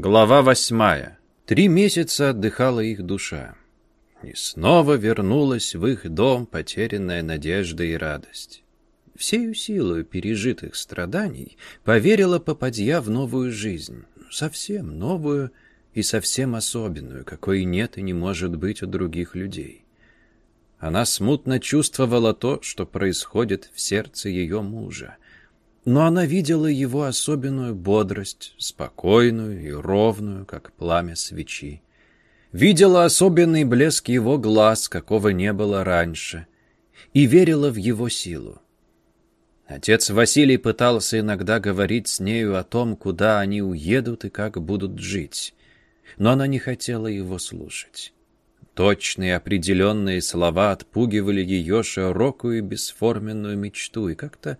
Глава восьмая. Три месяца отдыхала их душа. И снова вернулась в их дом потерянная надежда и радость. Всею силою пережитых страданий поверила попадья в новую жизнь, совсем новую и совсем особенную, какой нет и не может быть у других людей. Она смутно чувствовала то, что происходит в сердце ее мужа — но она видела его особенную бодрость, спокойную и ровную, как пламя свечи. Видела особенный блеск его глаз, какого не было раньше, и верила в его силу. Отец Василий пытался иногда говорить с нею о том, куда они уедут и как будут жить, но она не хотела его слушать. Точные определенные слова отпугивали ее широкую бесформенную мечту, и как-то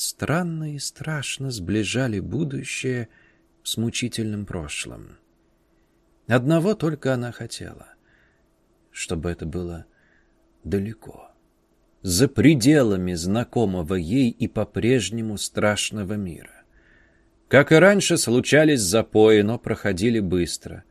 странно и страшно сближали будущее с мучительным прошлым. Одного только она хотела, чтобы это было далеко, за пределами знакомого ей и по-прежнему страшного мира. Как и раньше, случались запои, но проходили быстро,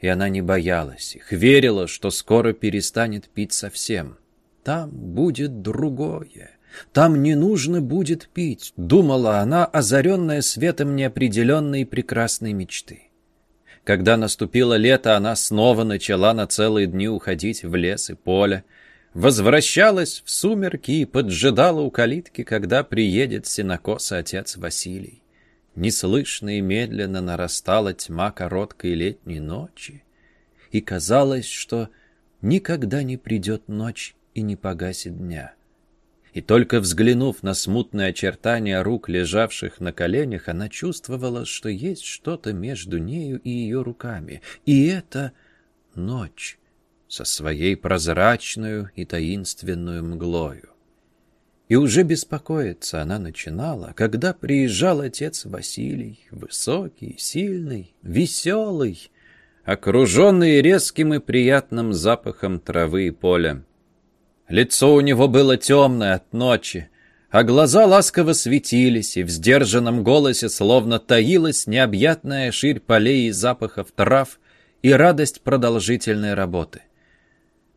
и она не боялась их, верила, что скоро перестанет пить совсем. Там будет другое. Там не нужно будет пить, думала она, озаренная светом неопределенной прекрасной мечты. Когда наступило лето, она снова начала на целые дни уходить в лес и поле, возвращалась в сумерки и поджидала у калитки, когда приедет сенокос отец Василий. Неслышно и медленно нарастала тьма короткой летней ночи, и казалось, что никогда не придет ночь и не погасит дня. И только взглянув на смутные очертания рук, лежавших на коленях, она чувствовала, что есть что-то между нею и ее руками. И это ночь со своей прозрачную и таинственную мглою. И уже беспокоиться она начинала, когда приезжал отец Василий, высокий, сильный, веселый, окруженный резким и приятным запахом травы и поля. Лицо у него было темное от ночи, а глаза ласково светились, и в сдержанном голосе словно таилась необъятная ширь полей и запахов трав и радость продолжительной работы.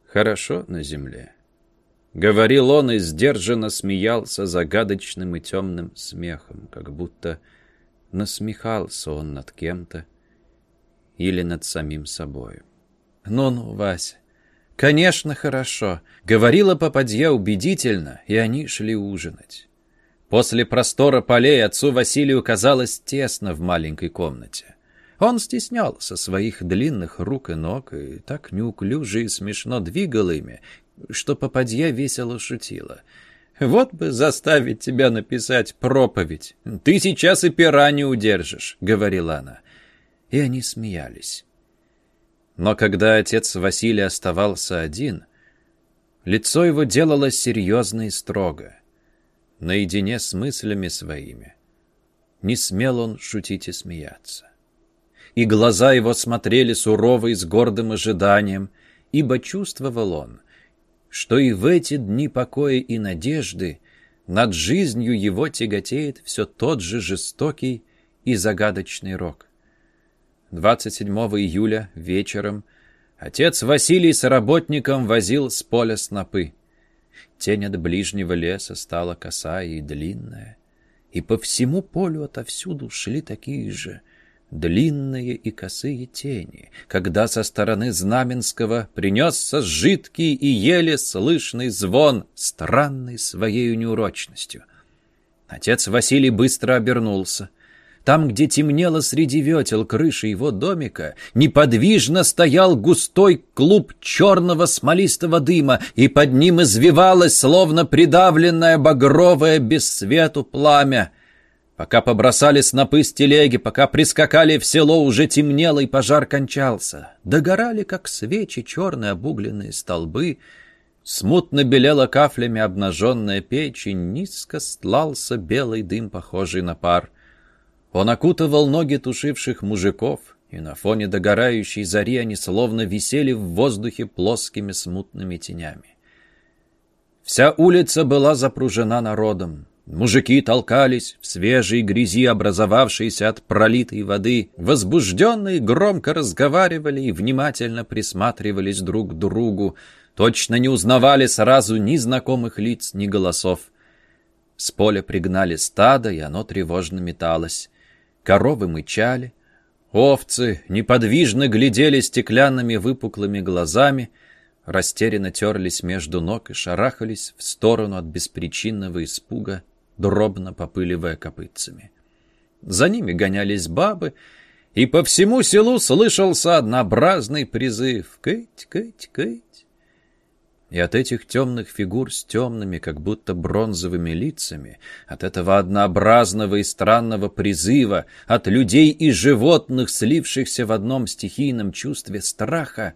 «Хорошо на земле», — говорил он и сдержанно смеялся загадочным и темным смехом, как будто насмехался он над кем-то или над самим собою. «Ну-ну, Вася, «Конечно, хорошо», — говорила попадья убедительно, и они шли ужинать. После простора полей отцу Василию казалось тесно в маленькой комнате. Он стеснялся своих длинных рук и ног и так неуклюже и смешно двигал ими, что попадья весело шутила. «Вот бы заставить тебя написать проповедь. Ты сейчас и пера не удержишь», — говорила она. И они смеялись. Но когда отец Василий оставался один, лицо его делалось серьезно и строго, наедине с мыслями своими. Не смел он шутить и смеяться. И глаза его смотрели сурово и с гордым ожиданием, ибо чувствовал он, что и в эти дни покоя и надежды над жизнью его тяготеет все тот же жестокий и загадочный рок. 27 июля вечером отец Василий с работником возил с поля снопы. Тень от ближнего леса стала косая и длинная, и по всему полю отовсюду шли такие же длинные и косые тени, когда со стороны Знаменского принесся жидкий и еле слышный звон, странный своей неурочностью. Отец Василий быстро обернулся — там, где темнело среди ветел крыши его домика, неподвижно стоял густой клуб черного смолистого дыма, и под ним извивалось, словно придавленное багровое без свету пламя. Пока побросали снопы с телеги, пока прискакали в село, уже темнело, и пожар кончался. Догорали, как свечи, черные обугленные столбы, Смутно белела кафлями обнаженная печь, и низко стлался белый дым, похожий на пар. Он окутывал ноги тушивших мужиков, и на фоне догорающей зари они словно висели в воздухе плоскими смутными тенями. Вся улица была запружена народом. Мужики толкались в свежей грязи, образовавшейся от пролитой воды. Возбужденные громко разговаривали и внимательно присматривались друг к другу. Точно не узнавали сразу ни знакомых лиц, ни голосов. С поля пригнали стадо, и оно тревожно металось. Коровы мычали. Овцы неподвижно глядели стеклянными выпуклыми глазами, растерянно терлись между ног и шарахались в сторону от беспричинного испуга дробно попыливая копытцами. За ними гонялись бабы, и по всему селу слышался однообразный призыв «Кыть, кыть, кыть». И от этих темных фигур с темными, как будто бронзовыми лицами, от этого однообразного и странного призыва, от людей и животных, слившихся в одном стихийном чувстве страха,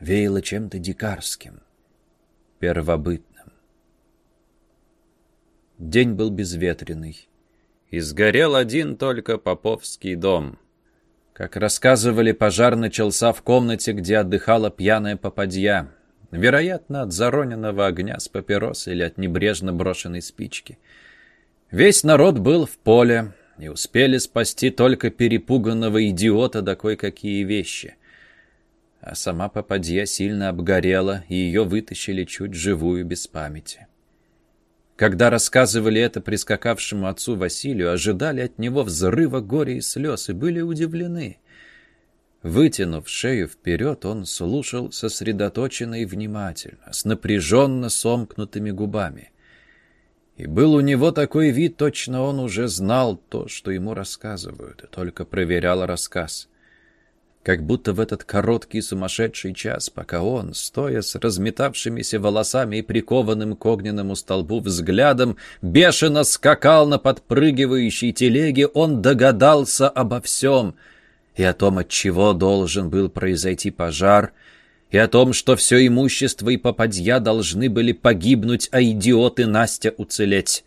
веяло чем-то дикарским, первобытным. День был безветренный. И сгорел один только Поповский дом. Как рассказывали, пожар начался в комнате, где отдыхала пьяная попадья. Вероятно, от зароненного огня с папирос или от небрежно брошенной спички. Весь народ был в поле, и успели спасти только перепуганного идиота да кое-какие вещи. А сама попадья сильно обгорела, и ее вытащили чуть живую без памяти. Когда рассказывали это прискакавшему отцу Василию, ожидали от него взрыва горя и слез и были удивлены. Вытянув шею вперед, он слушал сосредоточенно и внимательно, с напряженно сомкнутыми губами. И был у него такой вид, точно он уже знал то, что ему рассказывают, и только проверял рассказ как будто в этот короткий сумасшедший час, пока он, стоя с разметавшимися волосами и прикованным к огненному столбу взглядом, бешено скакал на подпрыгивающей телеге, он догадался обо всем и о том, от чего должен был произойти пожар, и о том, что все имущество и попадья должны были погибнуть, а идиоты Настя уцелеть.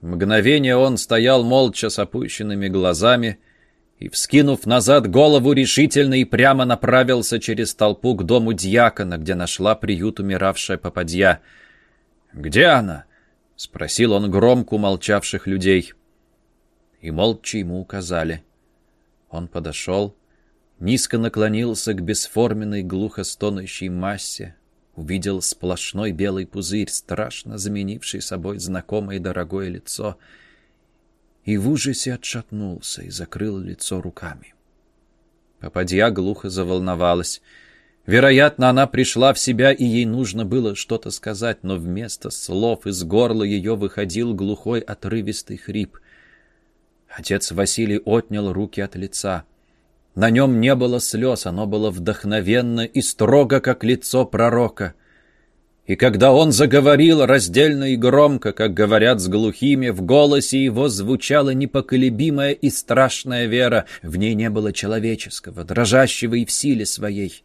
Мгновение он стоял молча с опущенными глазами, и, вскинув назад голову, решительно и прямо направился через толпу к дому дьякона, где нашла приют умиравшая попадья. «Где она?» — спросил он громко молчавших людей. И молча ему указали. Он подошел, низко наклонился к бесформенной глухо стонущей массе, увидел сплошной белый пузырь, страшно заменивший собой знакомое и дорогое лицо — и в ужасе отшатнулся и закрыл лицо руками. Попадья глухо заволновалась. Вероятно, она пришла в себя, и ей нужно было что-то сказать, но вместо слов из горла ее выходил глухой отрывистый хрип. Отец Василий отнял руки от лица. На нем не было слез, оно было вдохновенно и строго, как лицо пророка. И когда он заговорил раздельно и громко, как говорят с глухими, в голосе его звучала непоколебимая и страшная вера. В ней не было человеческого, дрожащего и в силе своей.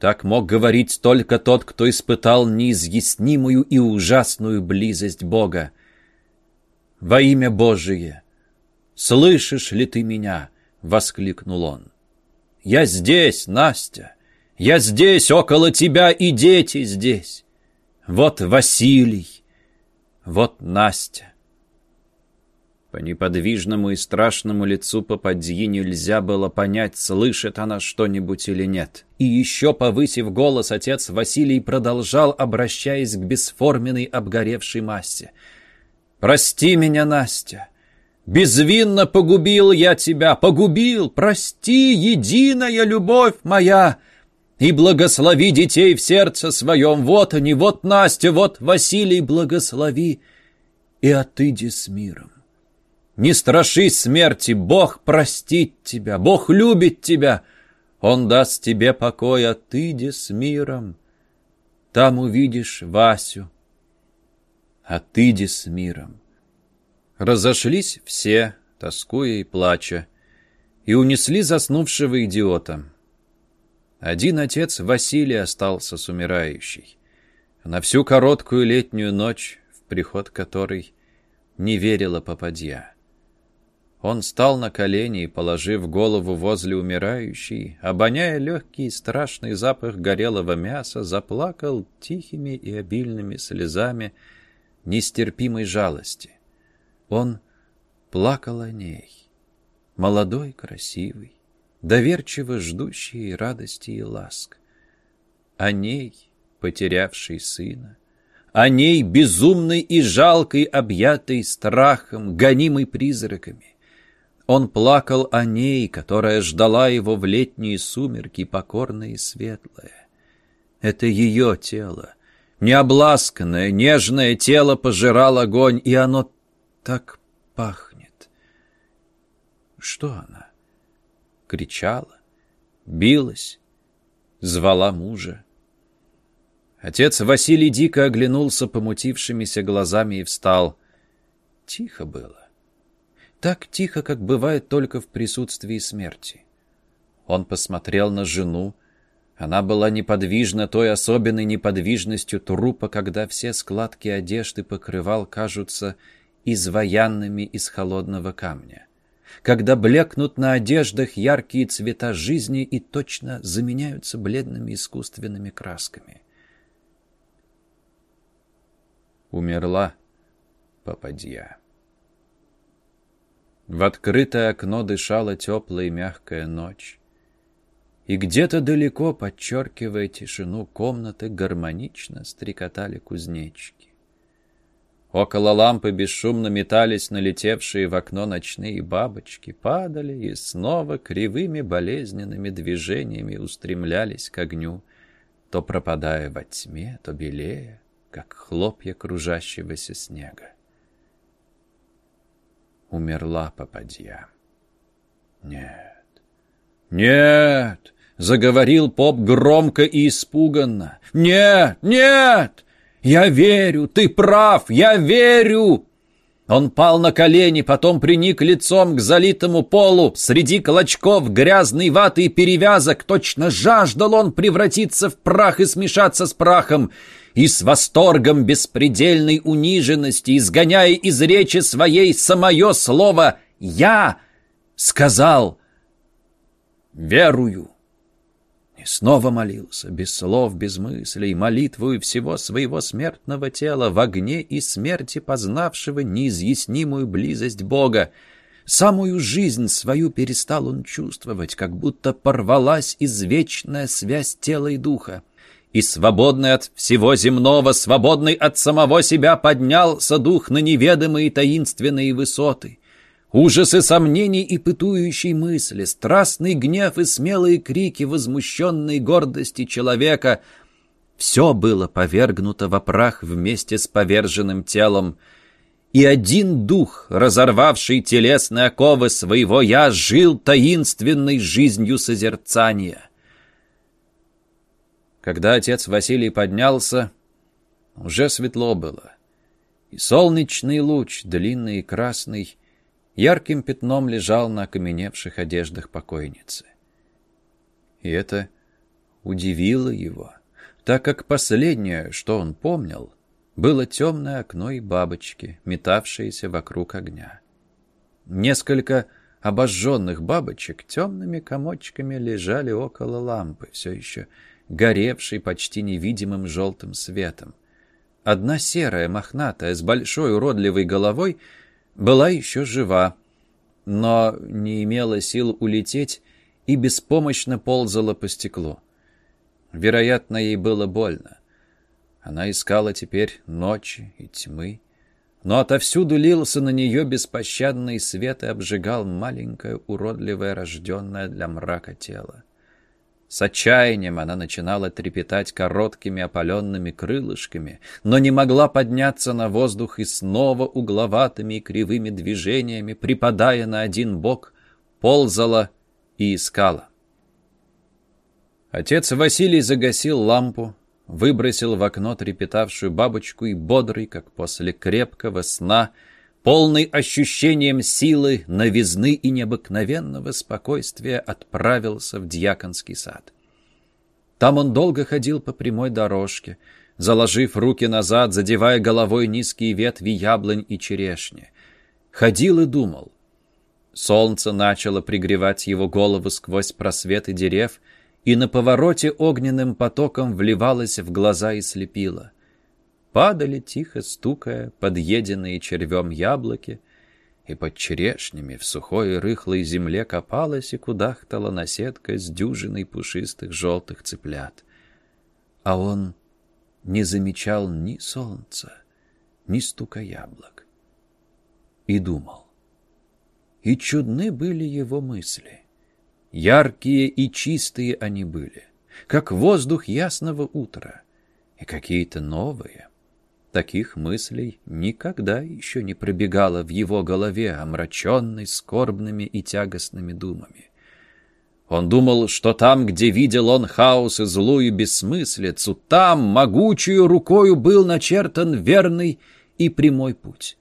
Так мог говорить только тот, кто испытал неизъяснимую и ужасную близость Бога. «Во имя Божие! Слышишь ли ты меня?» — воскликнул он. «Я здесь, Настя! Я здесь, около тебя, и дети здесь!» Вот Василий, вот Настя. По неподвижному и страшному лицу попадьи нельзя было понять, слышит она что-нибудь или нет. И еще повысив голос, отец Василий продолжал, обращаясь к бесформенной обгоревшей массе. «Прости меня, Настя! Безвинно погубил я тебя, погубил! Прости, единая любовь моя!» и благослови детей в сердце своем. Вот они, вот Настя, вот Василий, благослови и отыди с миром. Не страшись смерти, Бог простит тебя, Бог любит тебя, Он даст тебе покой, отыди с миром. Там увидишь Васю, отыди с миром. Разошлись все, тоскуя и плача, и унесли заснувшего идиота. Один отец Василий остался с умирающей. На всю короткую летнюю ночь, в приход которой не верила попадья. Он стал на колени и, положив голову возле умирающей, обоняя легкий и страшный запах горелого мяса, заплакал тихими и обильными слезами, нестерпимой жалости. Он плакал о ней, молодой, красивый, доверчиво ждущий радости и ласк. О ней, потерявшей сына, о ней безумной и жалкой, объятой страхом, гонимой призраками. Он плакал о ней, которая ждала его в летние сумерки, покорное и светлое. Это ее тело, необласканное, нежное тело пожирал огонь, и оно так пахнет. Что она? Кричала, билась, звала мужа. Отец Василий дико оглянулся помутившимися глазами и встал. Тихо было. Так тихо, как бывает только в присутствии смерти. Он посмотрел на жену. Она была неподвижна той особенной неподвижностью трупа, когда все складки одежды покрывал кажутся изваянными из холодного камня. Когда блекнут на одеждах яркие цвета жизни и точно заменяются бледными искусственными красками. умерла попадья. В открытое окно дышала теплая и мягкая ночь. И где-то далеко, подчеркивая тишину комнаты, гармонично стрекотали кузнечики. Около лампы бесшумно метались налетевшие в окно ночные бабочки, падали и снова кривыми болезненными движениями устремлялись к огню, то пропадая во тьме, то белее, как хлопья кружащегося снега. Умерла попадья. Нет, нет, заговорил поп громко и испуганно. Нет, нет, я верю, ты прав, я верю. Он пал на колени, потом приник лицом к залитому полу. Среди клочков грязной ваты и перевязок точно жаждал он превратиться в прах и смешаться с прахом и с восторгом беспредельной униженности, изгоняя из речи своей самое слово «Я» сказал «Верую». И снова молился, без слов, без мыслей, молитвою всего своего смертного тела, в огне и смерти познавшего неизъяснимую близость Бога. Самую жизнь свою перестал он чувствовать, как будто порвалась извечная связь тела и духа и свободный от всего земного, свободный от самого себя, поднялся дух на неведомые таинственные высоты. Ужасы сомнений и пытующей мысли, страстный гнев и смелые крики возмущенной гордости человека — все было повергнуто во прах вместе с поверженным телом, и один дух, разорвавший телесные оковы своего «я», жил таинственной жизнью созерцания — когда отец Василий поднялся, уже светло было, и солнечный луч, длинный и красный, ярким пятном лежал на окаменевших одеждах покойницы. И это удивило его, так как последнее, что он помнил, было темное окно и бабочки, метавшиеся вокруг огня. Несколько обожженных бабочек темными комочками лежали около лампы, все еще горевший почти невидимым желтым светом. Одна серая, мохнатая, с большой уродливой головой, была еще жива, но не имела сил улететь и беспомощно ползала по стеклу. Вероятно, ей было больно. Она искала теперь ночи и тьмы, но отовсюду лился на нее беспощадный свет и обжигал маленькое, уродливое, рожденное для мрака тело. С отчаянием она начинала трепетать короткими опаленными крылышками, но не могла подняться на воздух и снова угловатыми и кривыми движениями, припадая на один бок, ползала и искала. Отец Василий загасил лампу, выбросил в окно трепетавшую бабочку и бодрый, как после крепкого сна, полный ощущением силы, новизны и необыкновенного спокойствия отправился в дьяконский сад. Там он долго ходил по прямой дорожке, заложив руки назад, задевая головой низкие ветви яблонь и черешни. Ходил и думал. Солнце начало пригревать его голову сквозь просветы дерев, и на повороте огненным потоком вливалось в глаза и слепило. Падали тихо стукая подъеденные червем яблоки, и под черешнями в сухой рыхлой земле копалась и кудахтала наседка с дюжиной пушистых желтых цыплят. А он не замечал ни солнца, ни стука яблок. И думал. И чудны были его мысли. Яркие и чистые они были, как воздух ясного утра, и какие-то новые. Таких мыслей никогда еще не пробегало в его голове, омраченной скорбными и тягостными думами. Он думал, что там, где видел он хаос и злую бессмыслицу, там могучую рукою был начертан верный и прямой путь.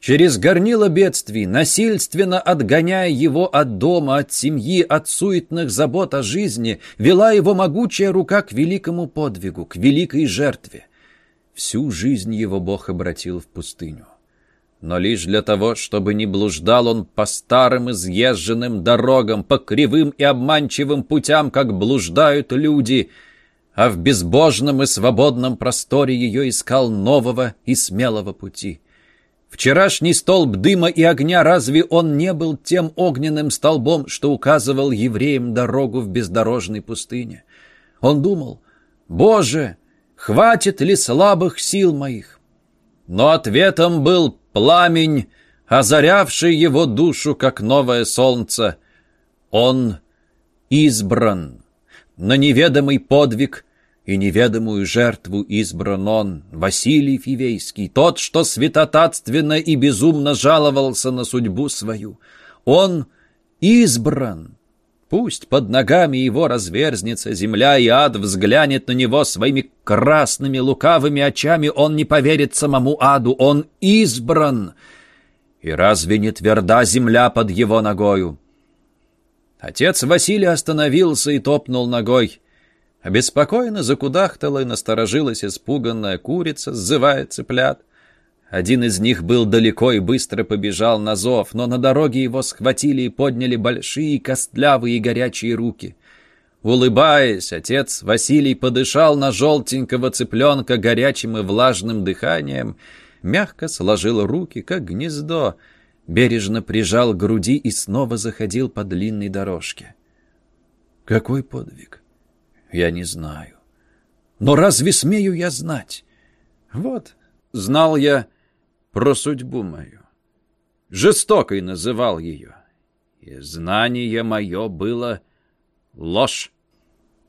Через горнило бедствий, насильственно отгоняя его от дома, от семьи, от суетных забот о жизни, вела его могучая рука к великому подвигу, к великой жертве. Всю жизнь его Бог обратил в пустыню. Но лишь для того, чтобы не блуждал он по старым изъезженным дорогам, по кривым и обманчивым путям, как блуждают люди, а в безбожном и свободном просторе ее искал нового и смелого пути — Вчерашний столб дыма и огня, разве он не был тем огненным столбом, что указывал евреям дорогу в бездорожной пустыне? Он думал, «Боже, хватит ли слабых сил моих?» Но ответом был пламень, озарявший его душу, как новое солнце. Он избран на неведомый подвиг и неведомую жертву избран он, Василий Фивейский, тот, что святотатственно и безумно жаловался на судьбу свою. Он избран. Пусть под ногами его разверзнется земля, и ад взглянет на него своими красными лукавыми очами, он не поверит самому аду, он избран. И разве не тверда земля под его ногою? Отец Василий остановился и топнул ногой. Обеспокоенно закудахтала и насторожилась испуганная курица, сзывая цыплят. Один из них был далеко и быстро побежал на зов, но на дороге его схватили и подняли большие, костлявые и горячие руки. Улыбаясь, отец Василий подышал на желтенького цыпленка горячим и влажным дыханием, мягко сложил руки, как гнездо, бережно прижал к груди и снова заходил по длинной дорожке. Какой подвиг! я не знаю. Но разве смею я знать? Вот, знал я про судьбу мою. Жестокой называл ее. И знание мое было ложь.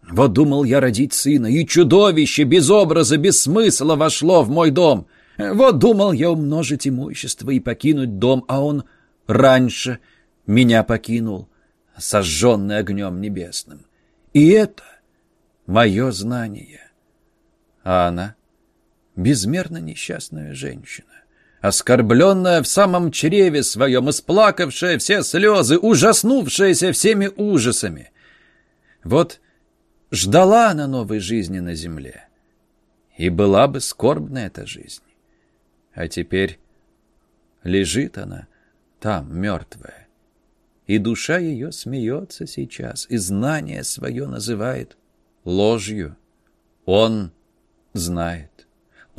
Вот думал я родить сына, и чудовище без образа, без смысла вошло в мой дом. Вот думал я умножить имущество и покинуть дом, а он раньше меня покинул, сожженный огнем небесным. И это мое знание. А она — безмерно несчастная женщина, оскорбленная в самом чреве своем, исплакавшая все слезы, ужаснувшаяся всеми ужасами. Вот ждала она новой жизни на земле, и была бы скорбна эта жизнь. А теперь лежит она там, мертвая, и душа ее смеется сейчас, и знание свое называет ложью. Он знает.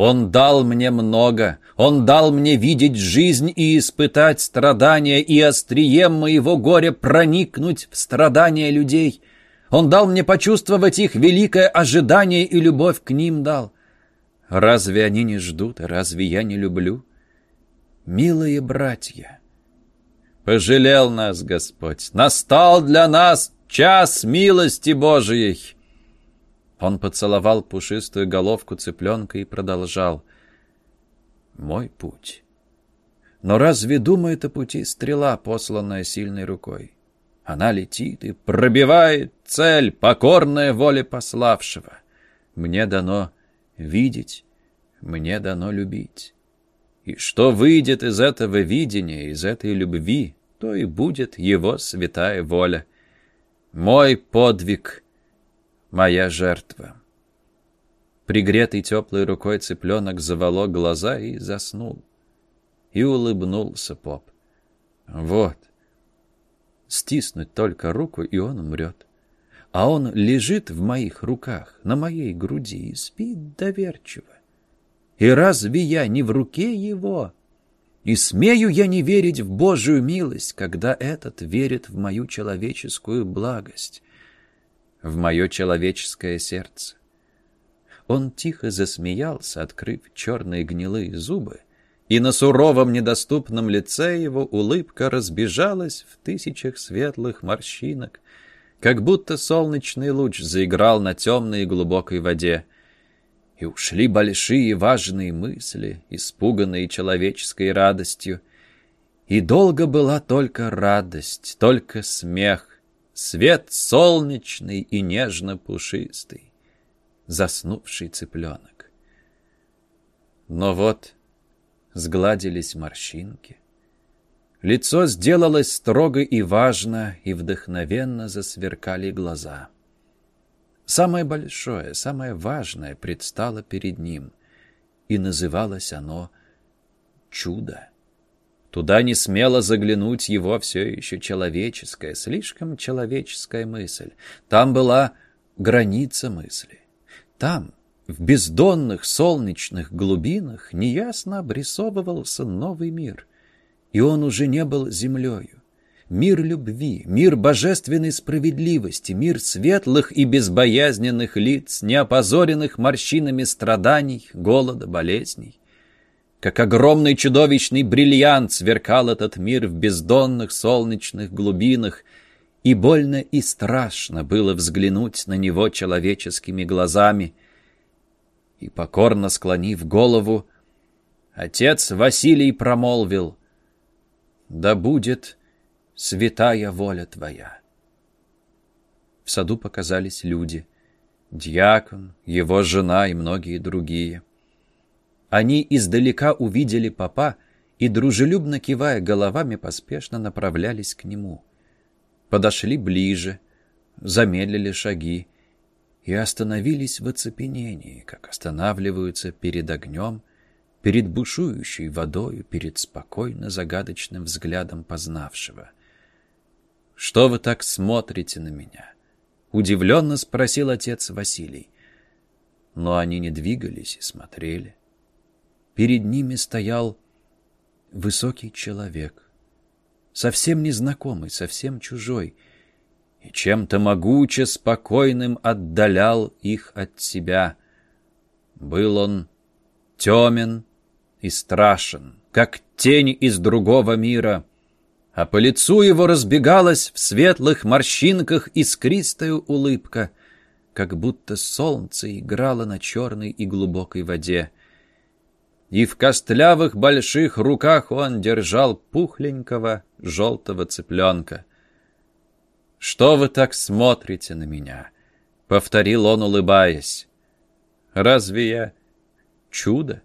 Он дал мне много, Он дал мне видеть жизнь и испытать страдания, и острием моего горя проникнуть в страдания людей. Он дал мне почувствовать их великое ожидание и любовь к ним дал. Разве они не ждут, разве я не люблю? Милые братья, пожалел нас Господь, настал для нас час милости Божией. Он поцеловал пушистую головку цыпленка и продолжал. «Мой путь. Но разве думает о пути стрела, посланная сильной рукой? Она летит и пробивает цель, покорная воле пославшего. Мне дано видеть, мне дано любить. И что выйдет из этого видения, из этой любви, то и будет его святая воля. Мой подвиг — моя жертва. Пригретый теплой рукой цыпленок заволок глаза и заснул. И улыбнулся поп. Вот. Стиснуть только руку, и он умрет. А он лежит в моих руках, на моей груди, и спит доверчиво. И разве я не в руке его? И смею я не верить в Божию милость, когда этот верит в мою человеческую благость, в мое человеческое сердце. Он тихо засмеялся, открыв черные гнилые зубы, и на суровом недоступном лице его улыбка разбежалась в тысячах светлых морщинок, как будто солнечный луч заиграл на темной и глубокой воде. И ушли большие важные мысли, испуганные человеческой радостью. И долго была только радость, только смех, свет солнечный и нежно-пушистый, заснувший цыпленок. Но вот сгладились морщинки. Лицо сделалось строго и важно, и вдохновенно засверкали глаза. Самое большое, самое важное предстало перед ним, и называлось оно «чудо». Туда не смело заглянуть его все еще человеческая, слишком человеческая мысль. Там была граница мысли. Там, в бездонных солнечных глубинах неясно обрисовывался новый мир. И он уже не был землею. Мир любви, мир божественной справедливости, мир светлых и безбоязненных лиц, неопозоренных морщинами страданий, голода, болезней. Как огромный чудовищный бриллиант сверкал этот мир в бездонных солнечных глубинах, и больно и страшно было взглянуть на него человеческими глазами — и, покорно склонив голову, отец Василий промолвил, «Да будет святая воля твоя». В саду показались люди, дьякон, его жена и многие другие. Они издалека увидели папа и, дружелюбно кивая головами, поспешно направлялись к нему. Подошли ближе, замедлили шаги, и остановились в оцепенении, как останавливаются перед огнем, перед бушующей водою, перед спокойно загадочным взглядом познавшего. «Что вы так смотрите на меня?» — удивленно спросил отец Василий. Но они не двигались и смотрели. Перед ними стоял высокий человек, совсем незнакомый, совсем чужой — и чем-то могуче спокойным отдалял их от себя. Был он темен и страшен, как тень из другого мира, а по лицу его разбегалась в светлых морщинках искристая улыбка, как будто солнце играло на черной и глубокой воде. И в костлявых больших руках он держал пухленького желтого цыпленка — «Что вы так смотрите на меня?» — повторил он, улыбаясь. «Разве я чудо?»